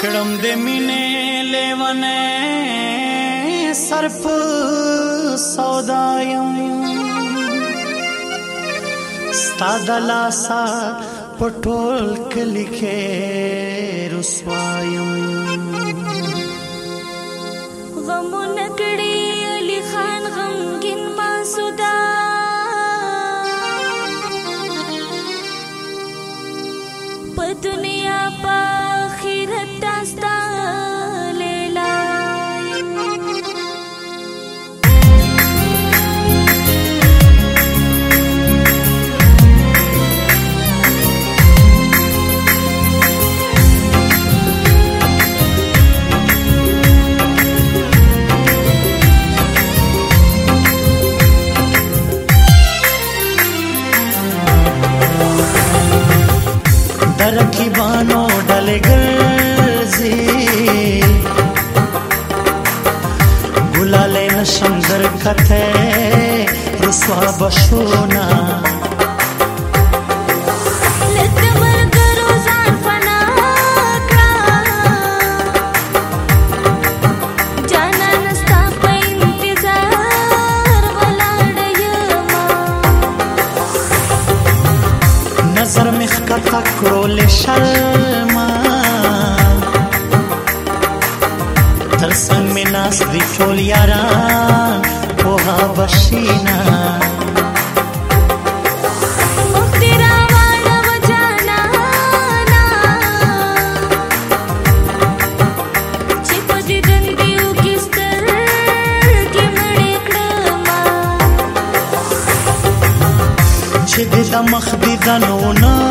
کړم د مینې لیونه صرف سودایم ستادلا سا پټول کلیکه رسوایم سواب شونا نظر مخ کتا کرو لشرما تر سنگ می ناس دی چول یاران پوها بشینا مخ دې ځانونه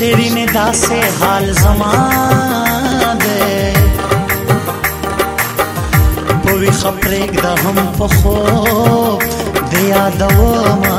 شیرین داس حال زما ده په وی خبرېګ د هم په خو د یادو ما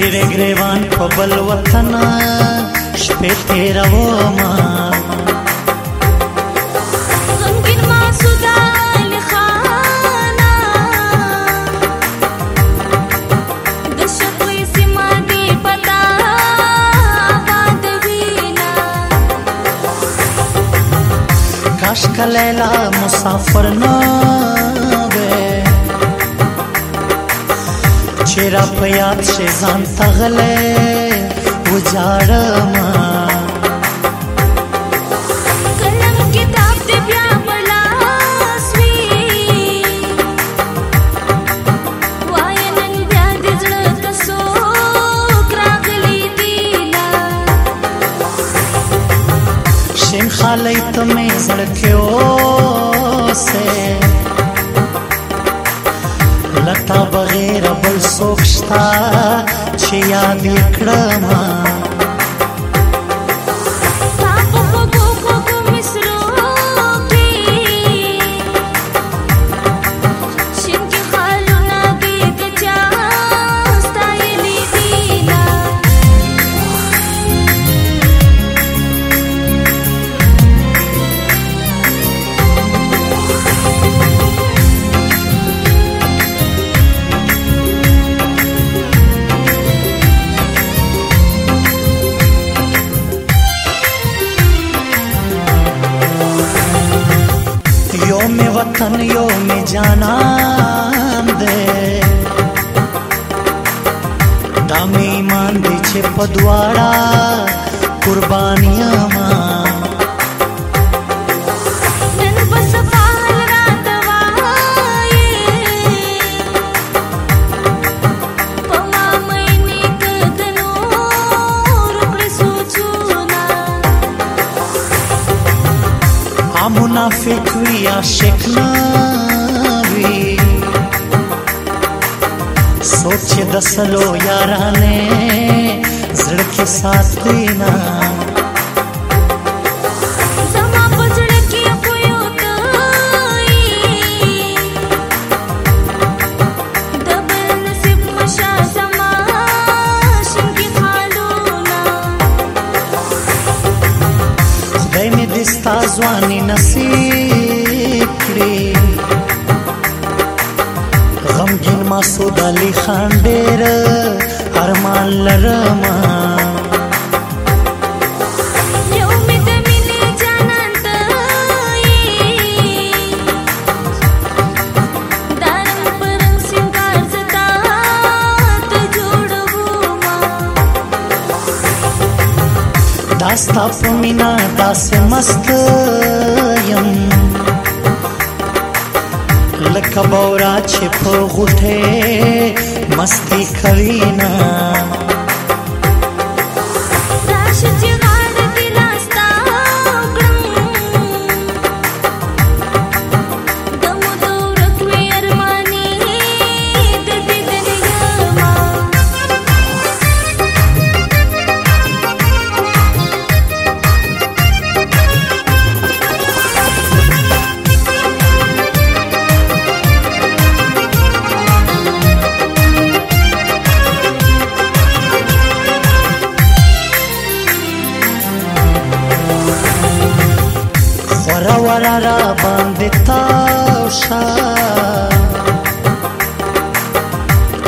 پیر گریوان خو بل وطن شپه تیرو ما کاش کلیلا مسافر نه چې را په یاد شي ځان تغلې وځاړم خالی تمہیں زڑکیو غیر بل سوکشتا چې یاد کړم خندیوم جانان ده دامی ایمان دی چه پدوارا قربانیاں शेखनावी सोचे दसलो यारा ने झड़के साथ ना ځواني نصیب کړي غمجن مسعود علي خان ډېر ارمان لرمه داستا په مینا داس مست یم لکه بورا چې په غوټه مستی کوي نه بیا را باندې تاو شا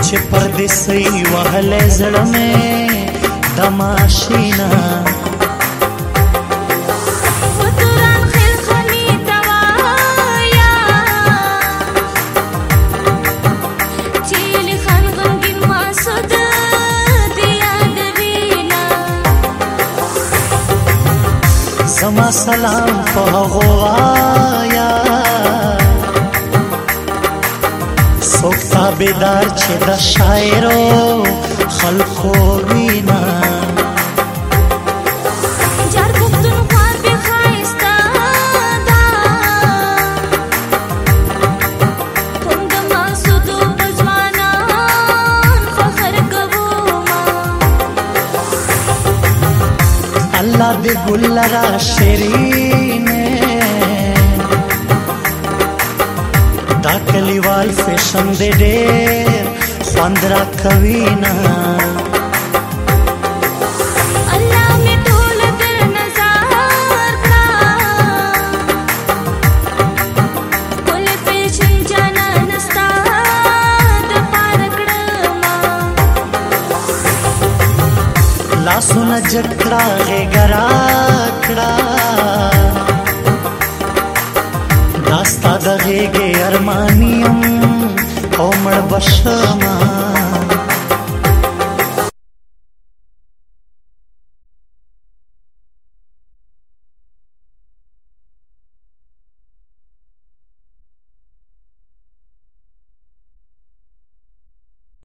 چې پردیسي وهلې زړه مې تماشینا ما سلام غوایا سوک چه چې د شایرو خلقو بینا گلرا شیرینه دا کلیوال فیشن دې ډېر خوند را کوي نه لاسونه جګ کړه غېږه کړه دا ستا د غېږې ارمانیم او مړ بشمه